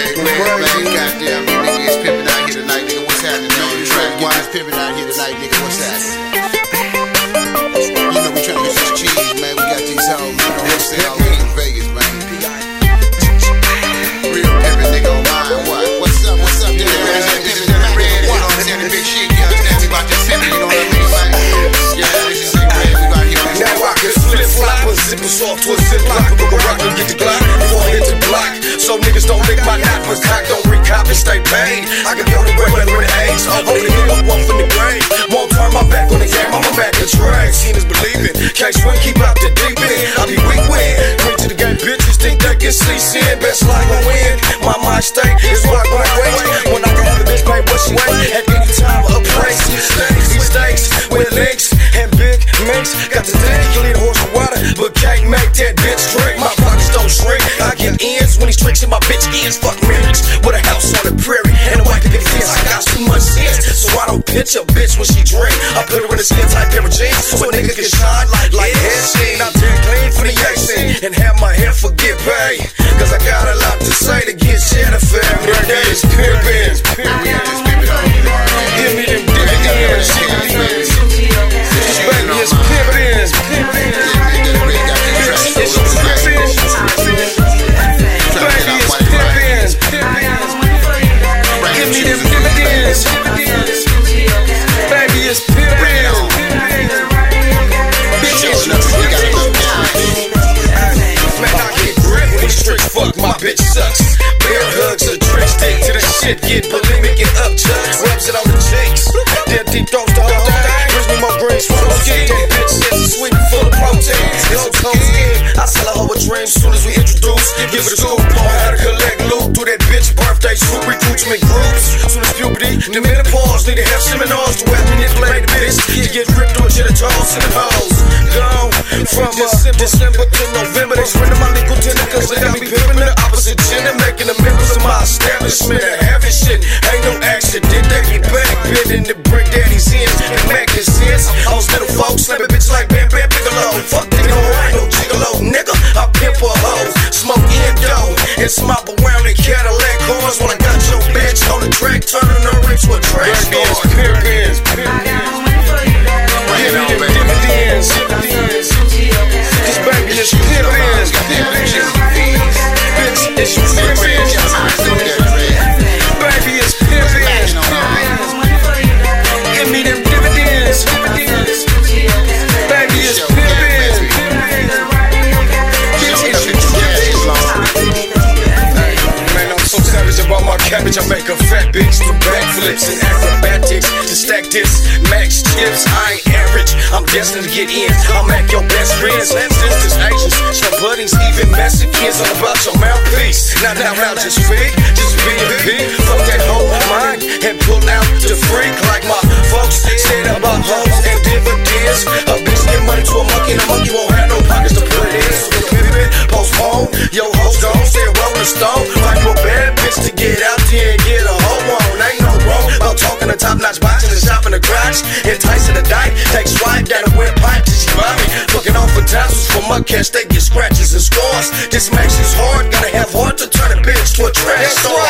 Hey, man, man, goddamn, nigga, it's pimpin' out here tonight, nigga. What's happening, man? You trying to get this pimpin' out here tonight, nigga. What's happening? Lick my knot, but cock don't recop and stay paid. I can be on the way weather in the A's. Only hit up one from the grave. Won't turn my back on the game, I'm a back to trade. Seen is believing. Can't swim, keep out the deep end. I be weak win. Bring to the game, bitches think they can see sin. Best life I win. My mind state is what I wait. When I can have a bitch pay what she weigh at any time or place. These stakes with links bitch when she drink. I put her in a skin tight pair of jeans so a nigga can shine like like scene. I tear clean for the scene and have my hair forget pay. Cause I got a lot to say to get shit a family days. Pimpin', give me them dividends. This baby is bitch, it's pimpin'. Baby is pimpin', give me them dividends. Fuck my bitch sucks. Bear hugs a trick stick to the shit, get bulimic and upchucks. Rubs it on the cheeks, then deep throats need to have seminars to help manipulate the bitch. To get ripped on shit at toes and hoes. Gone from uh, December to November. They surrender my legal tender cause they got me pimping the opposite gender. Making the members of my establishment a heavy shit. Ain't no accident. They get back, bending the brick daddy's ends and making sense. All those little folks slapping bitch like Bam Bam Bigelow. Fuck nigga, no, I ain't no gigolo, nigga. I pimp a hoe, smoke endo, and smop around in Cadillac cars while I got your bitch on the track, turning her into a trash car. Pimpins, pimpins, Give me them dividends, dividends. This baby is pimpins, pimpins. Bitch, it's pimpins. Baby is pimpins, pimpins. Give me them dividends, dividends. Baby is pimpins, pimpins. Bitch, it's Man, I'm so savage about my cabbage. I make a backflips and acrobatics to stack this max chips. I ain't average. I'm destined to get in. I'll make your best friends. Sisters, Asians, some buddies, even Mexicans. All about your mouthpiece. Not out loud, just speak. Just be a pig. Fuck that whole mind and pull out the freak like my folks said about hoes and dividends. A bitch get money to a monkey, and a monkey won't have no pockets to put in. So pivot, postpone. Yo, hoes gone, stay rolling stone. You a bad bitch to get out shop in the garage. Enticing the dyke, take swipe, gotta wear pipe till she me. Looking off for tassels for my catch, they get scratches and scars. This makes is hard, gotta have heart to turn a bitch to a trash star.